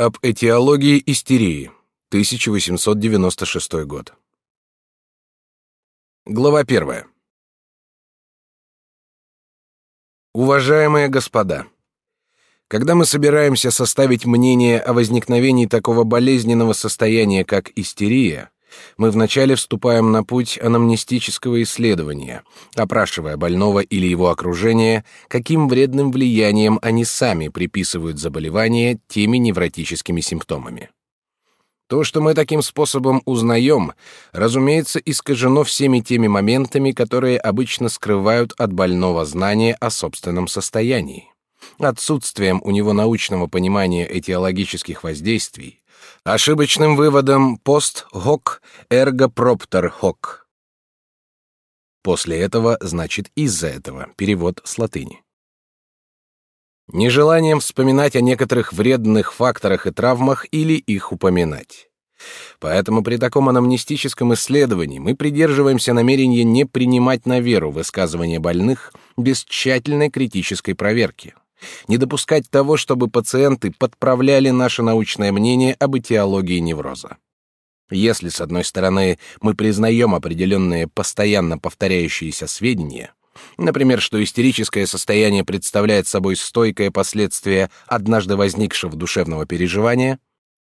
Об этиологии истерии. 1896 год. Глава первая. Уважаемые господа, когда мы собираемся составить мнение о возникновении такого болезненного состояния, как истерия, мы вначале вступаем на путь анамнестического исследования, опрашивая больного или его окружение, каким вредным влиянием они сами приписывают заболевание теми невротическими симптомами. То, что мы таким способом узнаем, разумеется, искажено всеми теми моментами, которые обычно скрывают от больного знания о собственном состоянии. Отсутствием у него научного понимания этиологических воздействий, Ошибочным выводом пост hoc ergo propter hoc. После этого значит из-за этого. Перевод с латыни. Нежеланием вспоминать о некоторых вредных факторах и травмах или их упоминать. Поэтому при таком анамнестическом исследовании мы придерживаемся намерения не принимать на веру высказывания больных без тщательной критической проверки не допускать того, чтобы пациенты подправляли наше научное мнение об этиологии невроза. Если, с одной стороны, мы признаем определенные постоянно повторяющиеся сведения, например, что истерическое состояние представляет собой стойкое последствие однажды возникшего душевного переживания,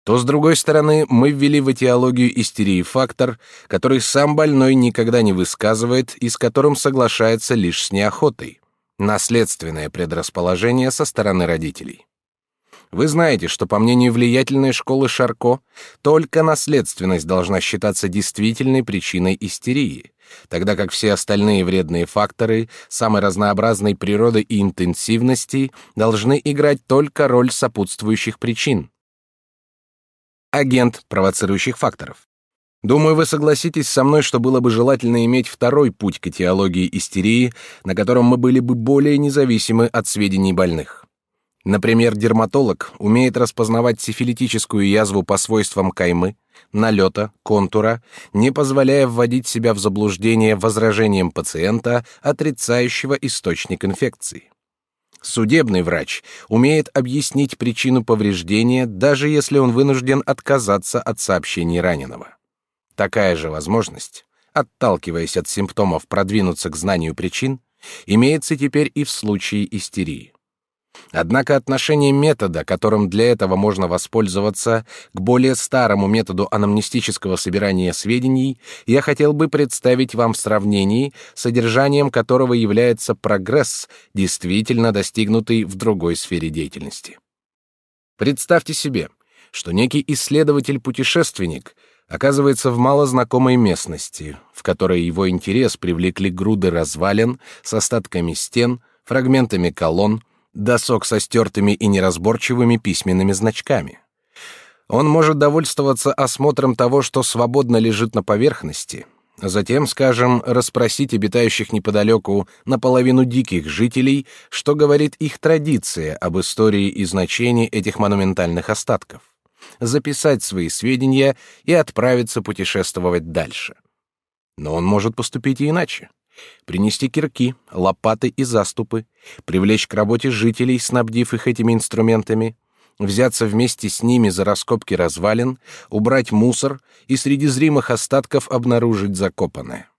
то, с другой стороны, мы ввели в этиологию истерии фактор, который сам больной никогда не высказывает и с которым соглашается лишь с неохотой. Наследственное предрасположение со стороны родителей. Вы знаете, что по мнению влиятельной школы Шарко, только наследственность должна считаться действительной причиной истерии, тогда как все остальные вредные факторы самой разнообразной природы и интенсивности должны играть только роль сопутствующих причин. Агент провоцирующих факторов. Думаю, вы согласитесь со мной, что было бы желательно иметь второй путь к этиологии истерии, на котором мы были бы более независимы от сведений больных. Например, дерматолог умеет распознавать сифилитическую язву по свойствам каймы, налета, контура, не позволяя вводить себя в заблуждение возражением пациента, отрицающего источник инфекции. Судебный врач умеет объяснить причину повреждения, даже если он вынужден отказаться от сообщений раненого. Такая же возможность, отталкиваясь от симптомов продвинуться к знанию причин, имеется теперь и в случае истерии. Однако отношение метода, которым для этого можно воспользоваться, к более старому методу анамнестического собирания сведений, я хотел бы представить вам в сравнении, содержанием которого является прогресс, действительно достигнутый в другой сфере деятельности. Представьте себе, что некий исследователь-путешественник оказывается в малознакомой местности, в которой его интерес привлекли груды развалин с остатками стен, фрагментами колонн, досок со стертыми и неразборчивыми письменными значками. Он может довольствоваться осмотром того, что свободно лежит на поверхности, затем, скажем, расспросить обитающих неподалеку наполовину диких жителей, что говорит их традиция об истории и значении этих монументальных остатков записать свои сведения и отправиться путешествовать дальше. Но он может поступить и иначе. Принести кирки, лопаты и заступы, привлечь к работе жителей, снабдив их этими инструментами, взяться вместе с ними за раскопки развалин, убрать мусор и среди зримых остатков обнаружить закопанное.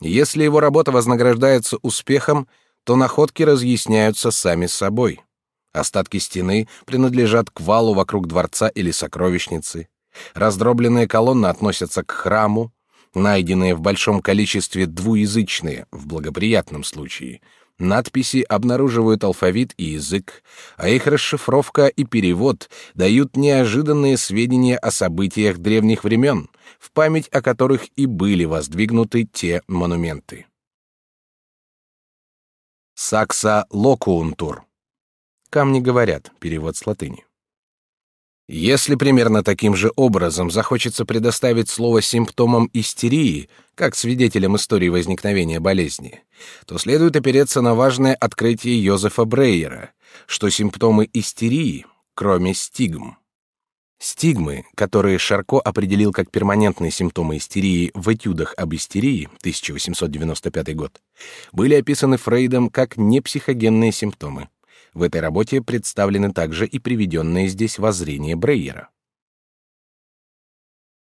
Если его работа вознаграждается успехом, то находки разъясняются сами собой. Остатки стены принадлежат к валу вокруг дворца или сокровищницы. Раздробленные колонны относятся к храму. Найденные в большом количестве двуязычные, в благоприятном случае, надписи обнаруживают алфавит и язык, а их расшифровка и перевод дают неожиданные сведения о событиях древних времен, в память о которых и были воздвигнуты те монументы. Сакса локуунтур камни говорят, перевод с латыни. Если примерно таким же образом захочется предоставить слово симптомам истерии, как свидетелям истории возникновения болезни, то следует опереться на важное открытие Йозефа Брейера, что симптомы истерии, кроме стигм. Стигмы, которые Шарко определил как перманентные симптомы истерии в этюдах об истерии 1895 год, были описаны Фрейдом как непсихогенные симптомы В этой работе представлены также и приведенные здесь воззрения Брейера.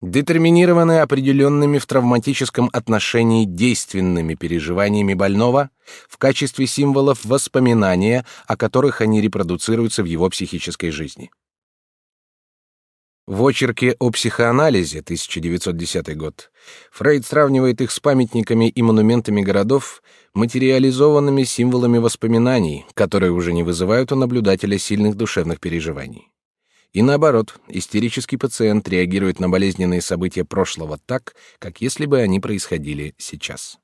Детерминированные определенными в травматическом отношении действенными переживаниями больного в качестве символов воспоминания, о которых они репродуцируются в его психической жизни. В очерке о психоанализе 1910 год Фрейд сравнивает их с памятниками и монументами городов, материализованными символами воспоминаний, которые уже не вызывают у наблюдателя сильных душевных переживаний. И наоборот, истерический пациент реагирует на болезненные события прошлого так, как если бы они происходили сейчас.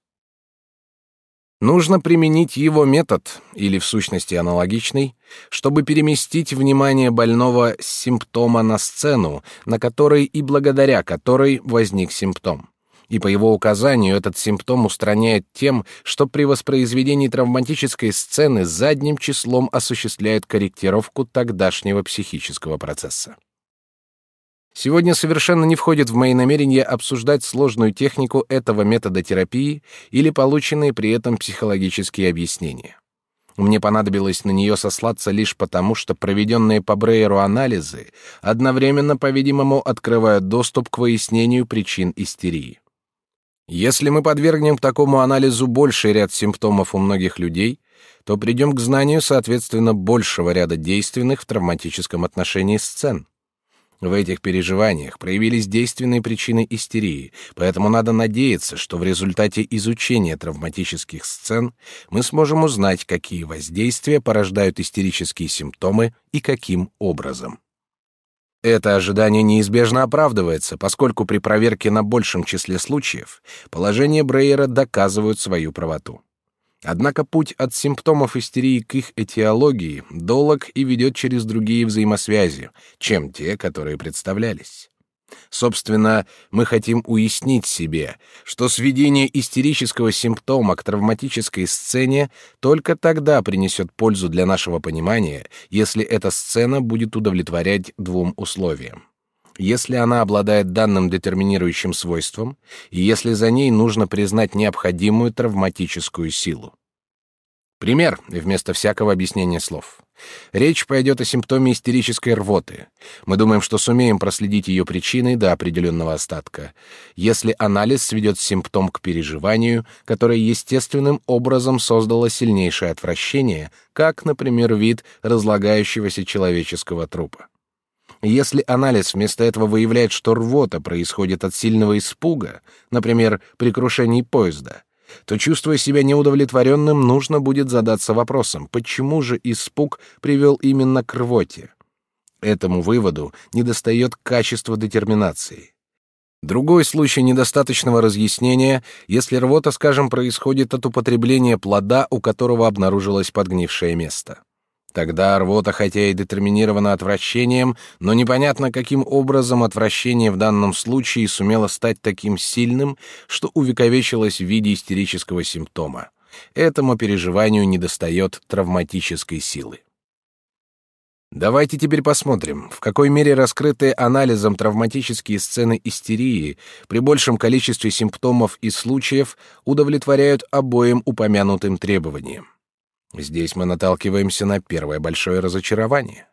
Нужно применить его метод, или в сущности аналогичный, чтобы переместить внимание больного с симптома на сцену, на которой и благодаря которой возник симптом. И по его указанию этот симптом устраняет тем, что при воспроизведении травматической сцены задним числом осуществляет корректировку тогдашнего психического процесса. Сегодня совершенно не входит в мои намерения обсуждать сложную технику этого метода терапии или полученные при этом психологические объяснения. Мне понадобилось на нее сослаться лишь потому, что проведенные по Брейеру анализы одновременно, по-видимому, открывают доступ к выяснению причин истерии. Если мы подвергнем такому анализу больший ряд симптомов у многих людей, то придем к знанию, соответственно, большего ряда действенных в травматическом отношении сцен. В этих переживаниях проявились действенные причины истерии, поэтому надо надеяться, что в результате изучения травматических сцен мы сможем узнать, какие воздействия порождают истерические симптомы и каким образом. Это ожидание неизбежно оправдывается, поскольку при проверке на большем числе случаев положения Брейера доказывают свою правоту. Однако путь от симптомов истерии к их этиологии долг и ведет через другие взаимосвязи, чем те, которые представлялись. Собственно, мы хотим уяснить себе, что сведение истерического симптома к травматической сцене только тогда принесет пользу для нашего понимания, если эта сцена будет удовлетворять двум условиям если она обладает данным детерминирующим свойством, и если за ней нужно признать необходимую травматическую силу. Пример вместо всякого объяснения слов. Речь пойдет о симптоме истерической рвоты. Мы думаем, что сумеем проследить ее причины до определенного остатка, если анализ сведет симптом к переживанию, которое естественным образом создало сильнейшее отвращение, как, например, вид разлагающегося человеческого трупа. Если анализ вместо этого выявляет, что рвота происходит от сильного испуга, например, при крушении поезда, то, чувствуя себя неудовлетворенным, нужно будет задаться вопросом, почему же испуг привел именно к рвоте. Этому выводу недостает качества детерминации. Другой случай недостаточного разъяснения, если рвота, скажем, происходит от употребления плода, у которого обнаружилось подгнившее место. Тогда рвота, хотя и детерминирована отвращением, но непонятно, каким образом отвращение в данном случае сумело стать таким сильным, что увековечилось в виде истерического симптома. Этому переживанию недостает травматической силы. Давайте теперь посмотрим, в какой мере раскрытые анализом травматические сцены истерии при большем количестве симптомов и случаев удовлетворяют обоим упомянутым требованиям. Здесь мы наталкиваемся на первое большое разочарование.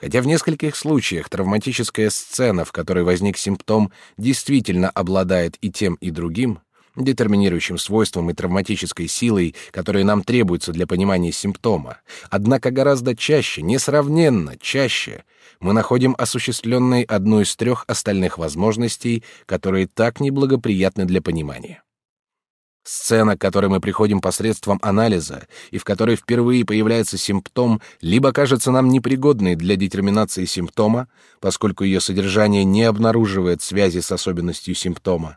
Хотя в нескольких случаях травматическая сцена, в которой возник симптом, действительно обладает и тем, и другим, детерминирующим свойством и травматической силой, которые нам требуются для понимания симптома, однако гораздо чаще, несравненно чаще, мы находим осуществленной одну из трех остальных возможностей, которые так неблагоприятны для понимания. Сцена, к которой мы приходим посредством анализа, и в которой впервые появляется симптом, либо кажется нам непригодной для детерминации симптома, поскольку ее содержание не обнаруживает связи с особенностью симптома,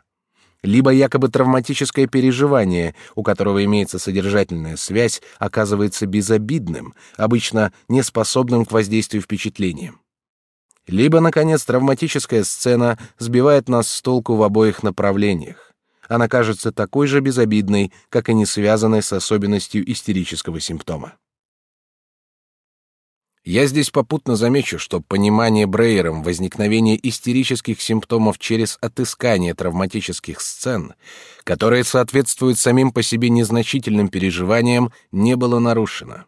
либо якобы травматическое переживание, у которого имеется содержательная связь, оказывается безобидным, обычно неспособным к воздействию впечатлениям. Либо, наконец, травматическая сцена сбивает нас с толку в обоих направлениях она кажется такой же безобидной, как и не связанной с особенностью истерического симптома. Я здесь попутно замечу, что понимание Брейером возникновения истерических симптомов через отыскание травматических сцен, которые соответствуют самим по себе незначительным переживаниям, не было нарушено.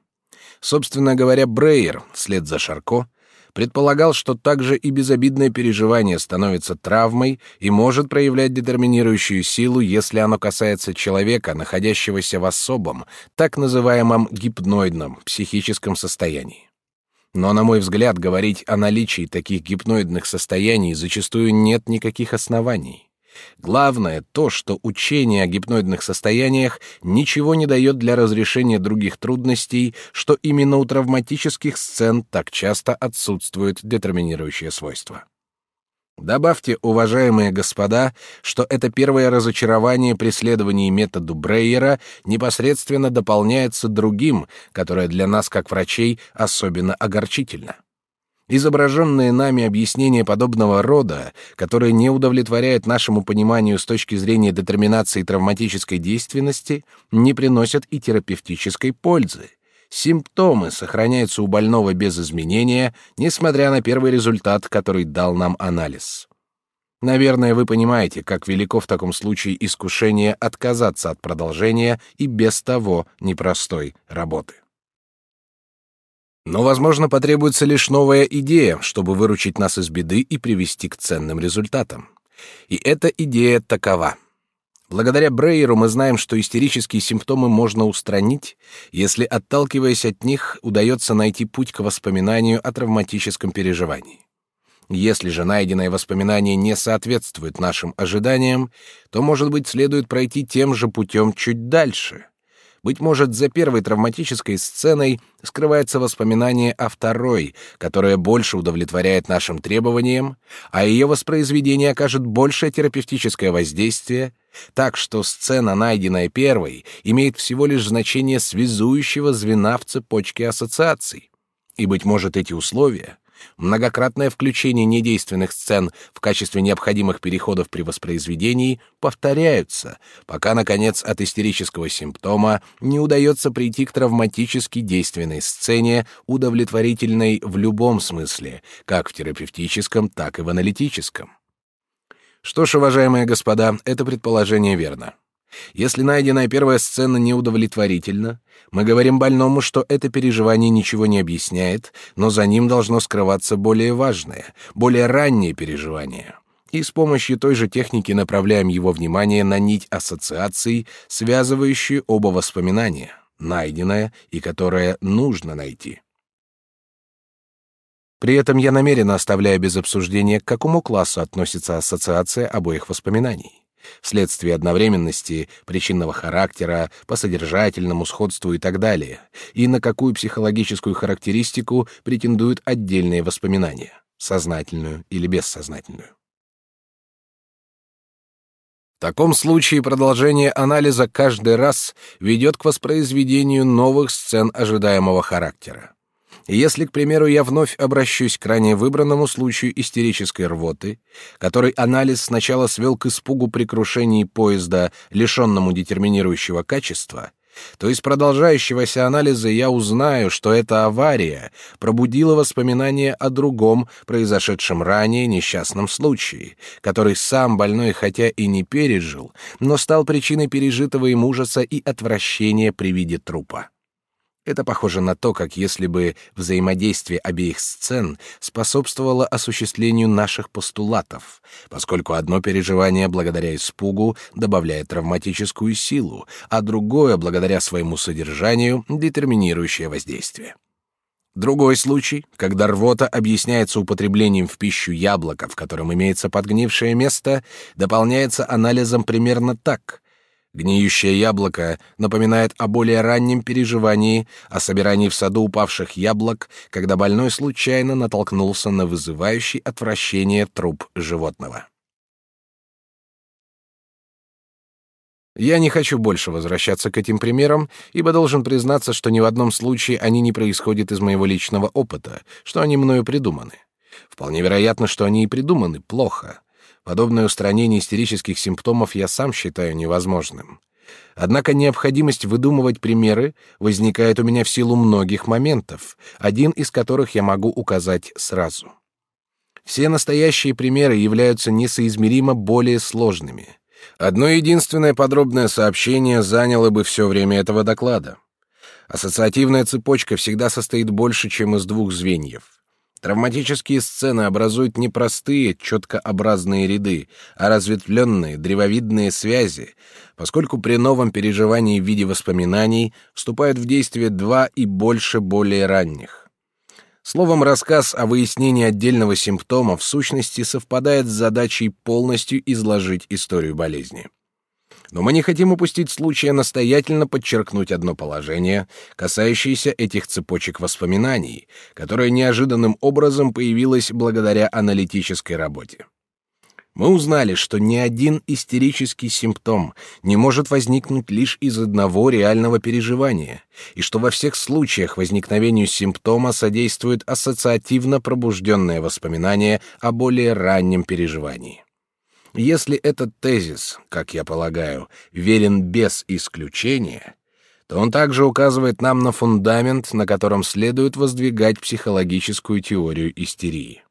Собственно говоря, Брейер, вслед за Шарко, предполагал, что также и безобидное переживание становится травмой и может проявлять детерминирующую силу, если оно касается человека, находящегося в особом, так называемом гипноидном психическом состоянии. Но, на мой взгляд, говорить о наличии таких гипноидных состояний зачастую нет никаких оснований. Главное то, что учение о гипноидных состояниях ничего не дает для разрешения других трудностей, что именно у травматических сцен так часто отсутствует детерминирующее свойство. Добавьте, уважаемые господа, что это первое разочарование преследований методу Брейера непосредственно дополняется другим, которое для нас, как врачей, особенно огорчительно. Изображенные нами объяснения подобного рода, которые не удовлетворяют нашему пониманию с точки зрения детерминации травматической действенности, не приносят и терапевтической пользы. Симптомы сохраняются у больного без изменения, несмотря на первый результат, который дал нам анализ. Наверное, вы понимаете, как велико в таком случае искушение отказаться от продолжения и без того непростой работы. Но, возможно, потребуется лишь новая идея, чтобы выручить нас из беды и привести к ценным результатам. И эта идея такова. Благодаря Брейеру мы знаем, что истерические симптомы можно устранить, если, отталкиваясь от них, удается найти путь к воспоминанию о травматическом переживании. Если же найденное воспоминание не соответствует нашим ожиданиям, то, может быть, следует пройти тем же путем чуть дальше — быть может, за первой травматической сценой скрывается воспоминание о второй, которое больше удовлетворяет нашим требованиям, а ее воспроизведение окажет большее терапевтическое воздействие, так что сцена, найденная первой, имеет всего лишь значение связующего звена в цепочке ассоциаций. И, быть может, эти условия Многократное включение недейственных сцен в качестве необходимых переходов при воспроизведении повторяются, пока, наконец, от истерического симптома не удается прийти к травматически действенной сцене, удовлетворительной в любом смысле, как в терапевтическом, так и в аналитическом. Что ж, уважаемые господа, это предположение верно. Если найденная первая сцена неудовлетворительна, мы говорим больному, что это переживание ничего не объясняет, но за ним должно скрываться более важное, более раннее переживание. И с помощью той же техники направляем его внимание на нить ассоциаций, связывающую оба воспоминания, найденное и которое нужно найти. При этом я намеренно оставляю без обсуждения, к какому классу относится ассоциация обоих воспоминаний вследствие одновременности, причинного характера, по содержательному сходству и так далее, и на какую психологическую характеристику претендуют отдельные воспоминания, сознательную или бессознательную. В таком случае продолжение анализа каждый раз ведет к воспроизведению новых сцен ожидаемого характера. Если, к примеру, я вновь обращусь к ранее выбранному случаю истерической рвоты, который анализ сначала свел к испугу при крушении поезда, лишенному детерминирующего качества, то из продолжающегося анализа я узнаю, что эта авария пробудила воспоминания о другом, произошедшем ранее несчастном случае, который сам больной хотя и не пережил, но стал причиной пережитого им ужаса и отвращения при виде трупа. Это похоже на то, как если бы взаимодействие обеих сцен способствовало осуществлению наших постулатов, поскольку одно переживание благодаря испугу добавляет травматическую силу, а другое благодаря своему содержанию детерминирующее воздействие. Другой случай, когда рвота объясняется употреблением в пищу яблока, в котором имеется подгнившее место, дополняется анализом примерно так. Гниющее яблоко напоминает о более раннем переживании, о собирании в саду упавших яблок, когда больной случайно натолкнулся на вызывающий отвращение труп животного. Я не хочу больше возвращаться к этим примерам, ибо должен признаться, что ни в одном случае они не происходят из моего личного опыта, что они мною придуманы. Вполне вероятно, что они и придуманы плохо. Подобное устранение истерических симптомов я сам считаю невозможным. Однако необходимость выдумывать примеры возникает у меня в силу многих моментов, один из которых я могу указать сразу. Все настоящие примеры являются несоизмеримо более сложными. Одно единственное подробное сообщение заняло бы все время этого доклада. Ассоциативная цепочка всегда состоит больше, чем из двух звеньев. Травматические сцены образуют не простые, четкообразные ряды, а разветвленные, древовидные связи, поскольку при новом переживании в виде воспоминаний вступают в действие два и больше более ранних. Словом, рассказ о выяснении отдельного симптома в сущности совпадает с задачей полностью изложить историю болезни. Но мы не хотим упустить случая настоятельно подчеркнуть одно положение, касающееся этих цепочек воспоминаний, которое неожиданным образом появилось благодаря аналитической работе. Мы узнали, что ни один истерический симптом не может возникнуть лишь из одного реального переживания, и что во всех случаях возникновению симптома содействует ассоциативно пробужденное воспоминание о более раннем переживании. Если этот тезис, как я полагаю, верен без исключения, то он также указывает нам на фундамент, на котором следует воздвигать психологическую теорию истерии.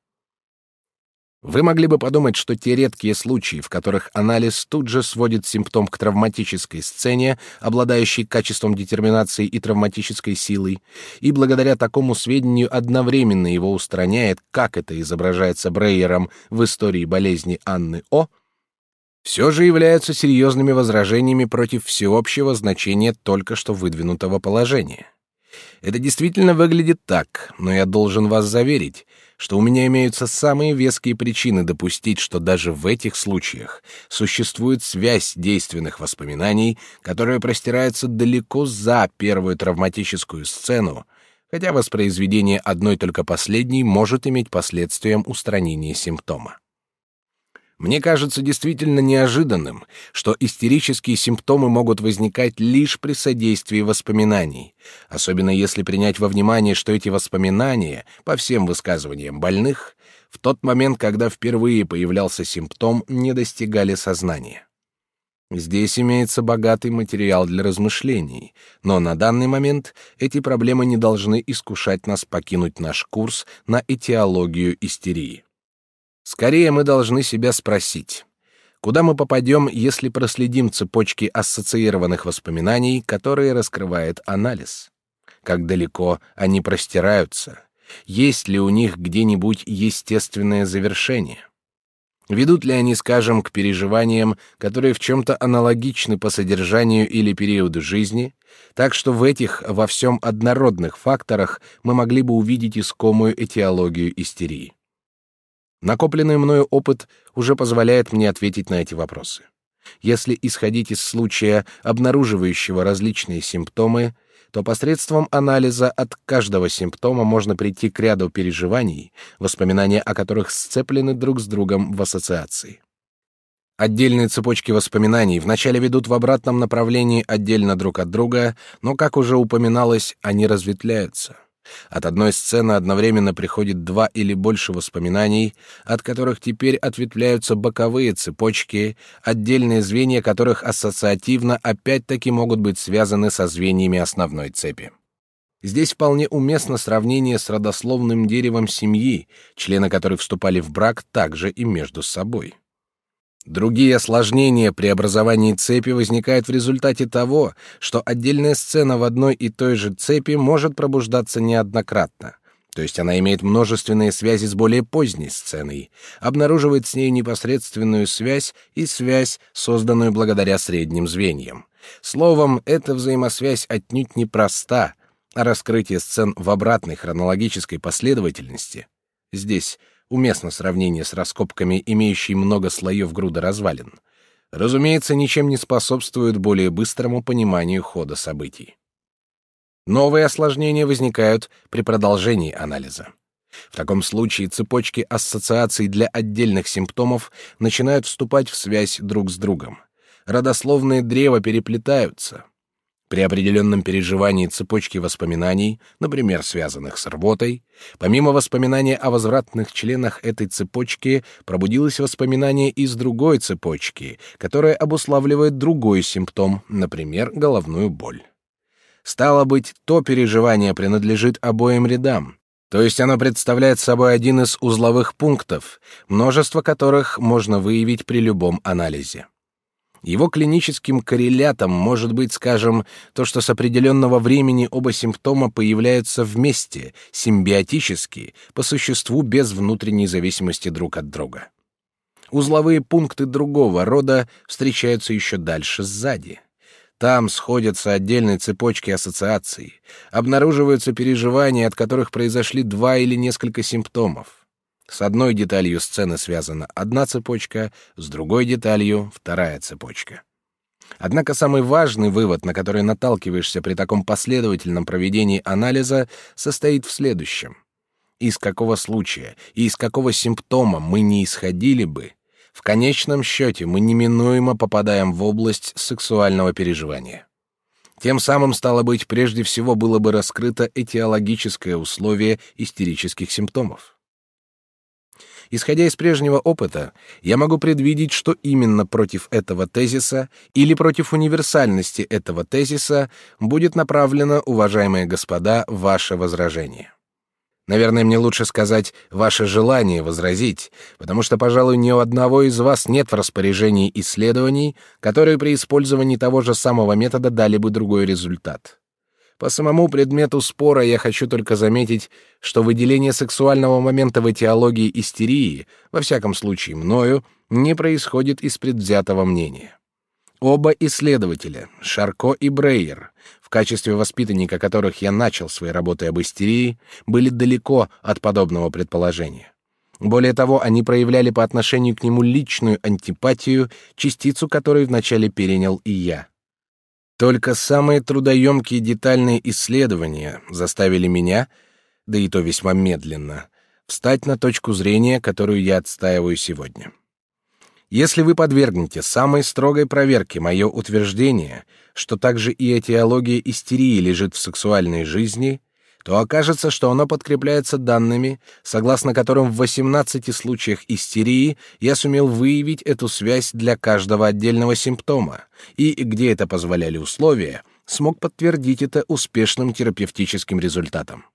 Вы могли бы подумать, что те редкие случаи, в которых анализ тут же сводит симптом к травматической сцене, обладающей качеством детерминации и травматической силой, и благодаря такому сведению одновременно его устраняет, как это изображается Брейером в истории болезни Анны О, все же являются серьезными возражениями против всеобщего значения только что выдвинутого положения. Это действительно выглядит так, но я должен вас заверить, что у меня имеются самые веские причины допустить, что даже в этих случаях существует связь действенных воспоминаний, которая простирается далеко за первую травматическую сцену, хотя воспроизведение одной только последней может иметь последствием устранения симптома. Мне кажется действительно неожиданным, что истерические симптомы могут возникать лишь при содействии воспоминаний, особенно если принять во внимание, что эти воспоминания, по всем высказываниям больных, в тот момент, когда впервые появлялся симптом, не достигали сознания. Здесь имеется богатый материал для размышлений, но на данный момент эти проблемы не должны искушать нас покинуть наш курс на этиологию истерии. Скорее мы должны себя спросить, куда мы попадем, если проследим цепочки ассоциированных воспоминаний, которые раскрывает анализ? Как далеко они простираются? Есть ли у них где-нибудь естественное завершение? Ведут ли они, скажем, к переживаниям, которые в чем-то аналогичны по содержанию или периоду жизни, так что в этих во всем однородных факторах мы могли бы увидеть искомую этиологию истерии? Накопленный мною опыт уже позволяет мне ответить на эти вопросы. Если исходить из случая, обнаруживающего различные симптомы, то посредством анализа от каждого симптома можно прийти к ряду переживаний, воспоминания о которых сцеплены друг с другом в ассоциации. Отдельные цепочки воспоминаний вначале ведут в обратном направлении отдельно друг от друга, но, как уже упоминалось, они разветвляются. От одной сцены одновременно приходит два или больше воспоминаний, от которых теперь ответвляются боковые цепочки, отдельные звенья которых ассоциативно опять-таки могут быть связаны со звеньями основной цепи. Здесь вполне уместно сравнение с родословным деревом семьи, члены которой вступали в брак также и между собой. Другие осложнения при образовании цепи возникают в результате того, что отдельная сцена в одной и той же цепи может пробуждаться неоднократно. То есть она имеет множественные связи с более поздней сценой, обнаруживает с ней непосредственную связь и связь, созданную благодаря средним звеньям. Словом, эта взаимосвязь отнюдь не проста, а раскрытие сцен в обратной хронологической последовательности здесь уместно сравнение с раскопками, имеющими много слоев груда развалин, разумеется, ничем не способствует более быстрому пониманию хода событий. Новые осложнения возникают при продолжении анализа. В таком случае цепочки ассоциаций для отдельных симптомов начинают вступать в связь друг с другом. Родословные древа переплетаются. При определенном переживании цепочки воспоминаний, например, связанных с рвотой, помимо воспоминания о возвратных членах этой цепочки, пробудилось воспоминание из другой цепочки, которое обуславливает другой симптом, например, головную боль. Стало быть, то переживание принадлежит обоим рядам, то есть оно представляет собой один из узловых пунктов, множество которых можно выявить при любом анализе. Его клиническим коррелятом может быть, скажем, то, что с определенного времени оба симптома появляются вместе, симбиотически, по существу без внутренней зависимости друг от друга. Узловые пункты другого рода встречаются еще дальше сзади. Там сходятся отдельные цепочки ассоциаций, обнаруживаются переживания, от которых произошли два или несколько симптомов. С одной деталью сцены связана одна цепочка, с другой деталью — вторая цепочка. Однако самый важный вывод, на который наталкиваешься при таком последовательном проведении анализа, состоит в следующем. Из какого случая и из какого симптома мы не исходили бы, в конечном счете мы неминуемо попадаем в область сексуального переживания. Тем самым, стало быть, прежде всего было бы раскрыто этиологическое условие истерических симптомов. Исходя из прежнего опыта, я могу предвидеть, что именно против этого тезиса или против универсальности этого тезиса будет направлено, уважаемые господа, ваше возражение. Наверное, мне лучше сказать ваше желание возразить, потому что, пожалуй, ни у одного из вас нет в распоряжении исследований, которые при использовании того же самого метода дали бы другой результат. По самому предмету спора я хочу только заметить, что выделение сексуального момента в этиологии истерии, во всяком случае мною, не происходит из предвзятого мнения. Оба исследователя, Шарко и Брейер, в качестве воспитанника которых я начал свои работы об истерии, были далеко от подобного предположения. Более того, они проявляли по отношению к нему личную антипатию, частицу которой вначале перенял и я. Только самые трудоемкие детальные исследования заставили меня, да и то весьма медленно, встать на точку зрения, которую я отстаиваю сегодня. Если вы подвергнете самой строгой проверке мое утверждение, что также и этиология истерии лежит в сексуальной жизни — то окажется, что оно подкрепляется данными, согласно которым в 18 случаях истерии я сумел выявить эту связь для каждого отдельного симптома, и, где это позволяли условия, смог подтвердить это успешным терапевтическим результатом.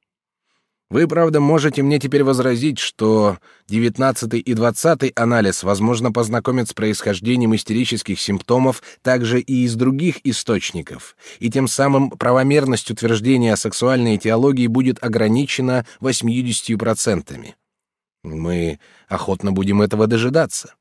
Вы, правда, можете мне теперь возразить, что девятнадцатый и двадцатый анализ, возможно, познакомят с происхождением истерических симптомов также и из других источников, и тем самым правомерность утверждения о сексуальной этиологии будет ограничена 80%. Мы охотно будем этого дожидаться.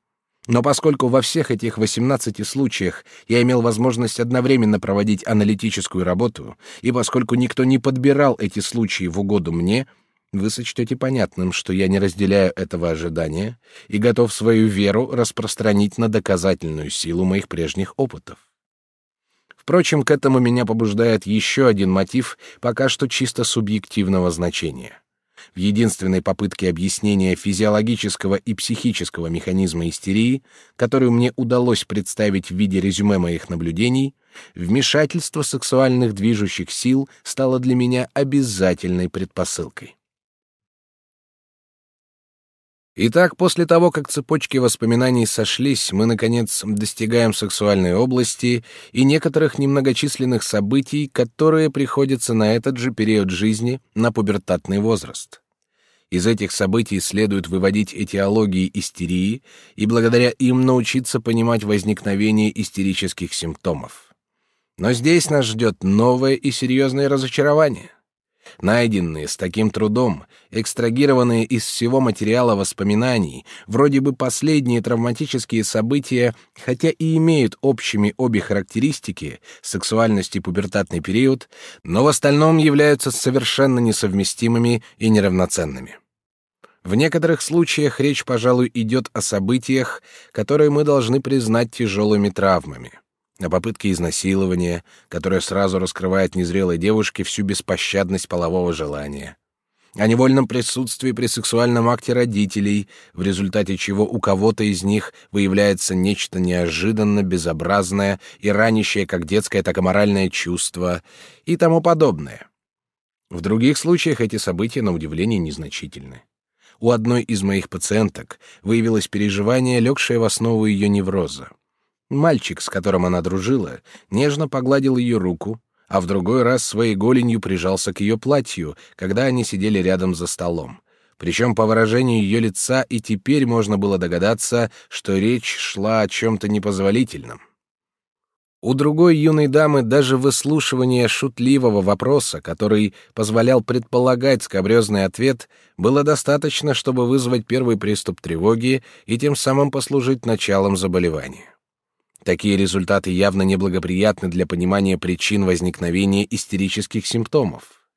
Но поскольку во всех этих 18 случаях я имел возможность одновременно проводить аналитическую работу, и поскольку никто не подбирал эти случаи в угоду мне, вы сочтете понятным, что я не разделяю этого ожидания и готов свою веру распространить на доказательную силу моих прежних опытов. Впрочем, к этому меня побуждает еще один мотив, пока что чисто субъективного значения. В единственной попытке объяснения физиологического и психического механизма истерии, которую мне удалось представить в виде резюме моих наблюдений, вмешательство сексуальных движущих сил стало для меня обязательной предпосылкой. Итак, после того, как цепочки воспоминаний сошлись, мы, наконец, достигаем сексуальной области и некоторых немногочисленных событий, которые приходятся на этот же период жизни, на пубертатный возраст. Из этих событий следует выводить этиологии истерии и благодаря им научиться понимать возникновение истерических симптомов. Но здесь нас ждет новое и серьезное разочарование найденные с таким трудом, экстрагированные из всего материала воспоминаний, вроде бы последние травматические события, хотя и имеют общими обе характеристики — сексуальность и пубертатный период, но в остальном являются совершенно несовместимыми и неравноценными. В некоторых случаях речь, пожалуй, идет о событиях, которые мы должны признать тяжелыми травмами о попытке изнасилования, которое сразу раскрывает незрелой девушке всю беспощадность полового желания, о невольном присутствии при сексуальном акте родителей, в результате чего у кого-то из них выявляется нечто неожиданно безобразное и ранящее как детское, так и моральное чувство и тому подобное. В других случаях эти события, на удивление, незначительны. У одной из моих пациенток выявилось переживание, легшее в основу ее невроза. Мальчик, с которым она дружила, нежно погладил ее руку, а в другой раз своей голенью прижался к ее платью, когда они сидели рядом за столом. Причем по выражению ее лица и теперь можно было догадаться, что речь шла о чем-то непозволительном. У другой юной дамы даже выслушивание шутливого вопроса, который позволял предполагать скабрезный ответ, было достаточно, чтобы вызвать первый приступ тревоги и тем самым послужить началом заболевания. Такие результаты явно неблагоприятны для понимания причин возникновения истерических симптомов.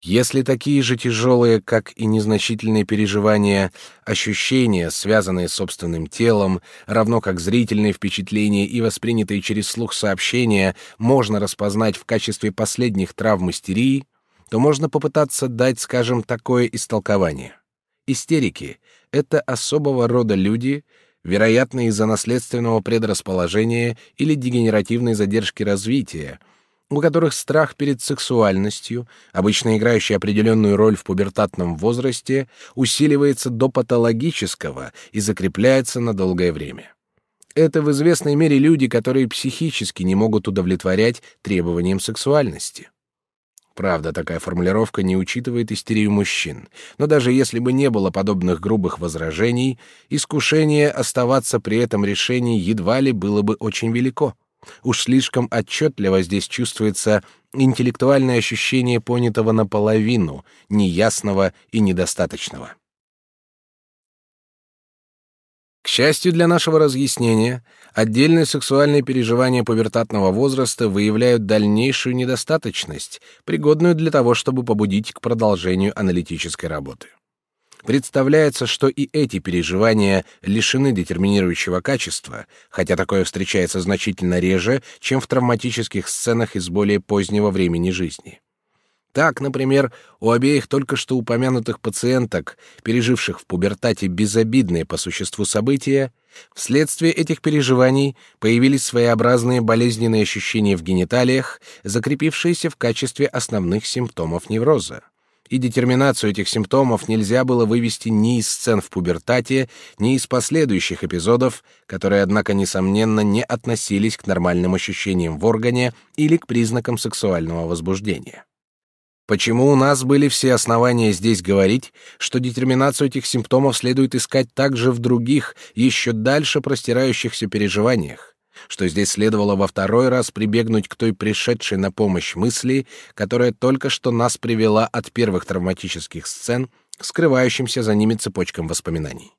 Если такие же тяжелые, как и незначительные переживания, ощущения, связанные с собственным телом, равно как зрительные впечатления и воспринятые через слух сообщения, можно распознать в качестве последних травм истерии, то можно попытаться дать, скажем, такое истолкование. Истерики — это особого рода люди, вероятно, из-за наследственного предрасположения или дегенеративной задержки развития — у которых страх перед сексуальностью, обычно играющий определенную роль в пубертатном возрасте, усиливается до патологического и закрепляется на долгое время. Это в известной мере люди, которые психически не могут удовлетворять требованиям сексуальности. Правда, такая формулировка не учитывает истерию мужчин, но даже если бы не было подобных грубых возражений, искушение оставаться при этом решении едва ли было бы очень велико. Уж слишком отчетливо здесь чувствуется интеллектуальное ощущение понятого наполовину, неясного и недостаточного. К счастью для нашего разъяснения, отдельные сексуальные переживания пубертатного возраста выявляют дальнейшую недостаточность, пригодную для того, чтобы побудить к продолжению аналитической работы. Представляется, что и эти переживания лишены детерминирующего качества, хотя такое встречается значительно реже, чем в травматических сценах из более позднего времени жизни. Так, например, у обеих только что упомянутых пациенток, переживших в пубертате безобидные по существу события, вследствие этих переживаний появились своеобразные болезненные ощущения в гениталиях, закрепившиеся в качестве основных симптомов невроза и детерминацию этих симптомов нельзя было вывести ни из сцен в пубертате, ни из последующих эпизодов, которые, однако, несомненно, не относились к нормальным ощущениям в органе или к признакам сексуального возбуждения. Почему у нас были все основания здесь говорить, что детерминацию этих симптомов следует искать также в других, еще дальше простирающихся переживаниях? что здесь следовало во второй раз прибегнуть к той пришедшей на помощь мысли, которая только что нас привела от первых травматических сцен к скрывающимся за ними цепочкам воспоминаний.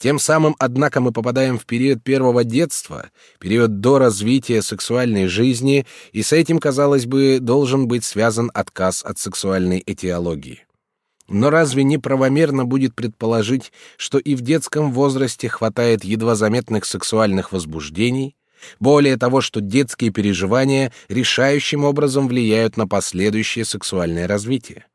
Тем самым, однако, мы попадаем в период первого детства, период до развития сексуальной жизни, и с этим, казалось бы, должен быть связан отказ от сексуальной этиологии. Но разве не правомерно будет предположить, что и в детском возрасте хватает едва заметных сексуальных возбуждений, более того, что детские переживания решающим образом влияют на последующее сексуальное развитие?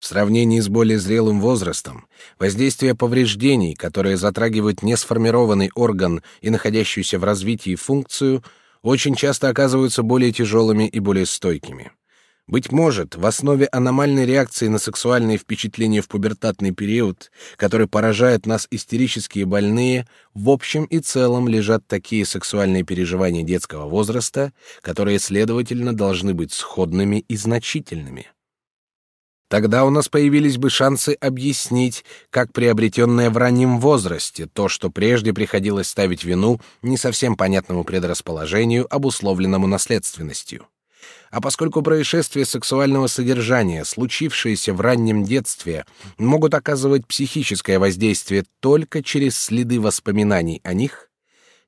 В сравнении с более зрелым возрастом, воздействие повреждений, которые затрагивают несформированный орган и находящуюся в развитии функцию, очень часто оказываются более тяжелыми и более стойкими. Быть может, в основе аномальной реакции на сексуальные впечатления в пубертатный период, который поражает нас истерические больные, в общем и целом лежат такие сексуальные переживания детского возраста, которые, следовательно, должны быть сходными и значительными. Тогда у нас появились бы шансы объяснить, как приобретенное в раннем возрасте то, что прежде приходилось ставить вину не совсем понятному предрасположению, обусловленному наследственностью. А поскольку происшествия сексуального содержания, случившиеся в раннем детстве, могут оказывать психическое воздействие только через следы воспоминаний о них,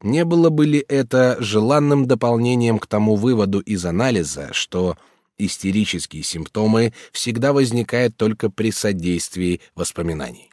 не было бы ли это желанным дополнением к тому выводу из анализа, что истерические симптомы всегда возникают только при содействии воспоминаний?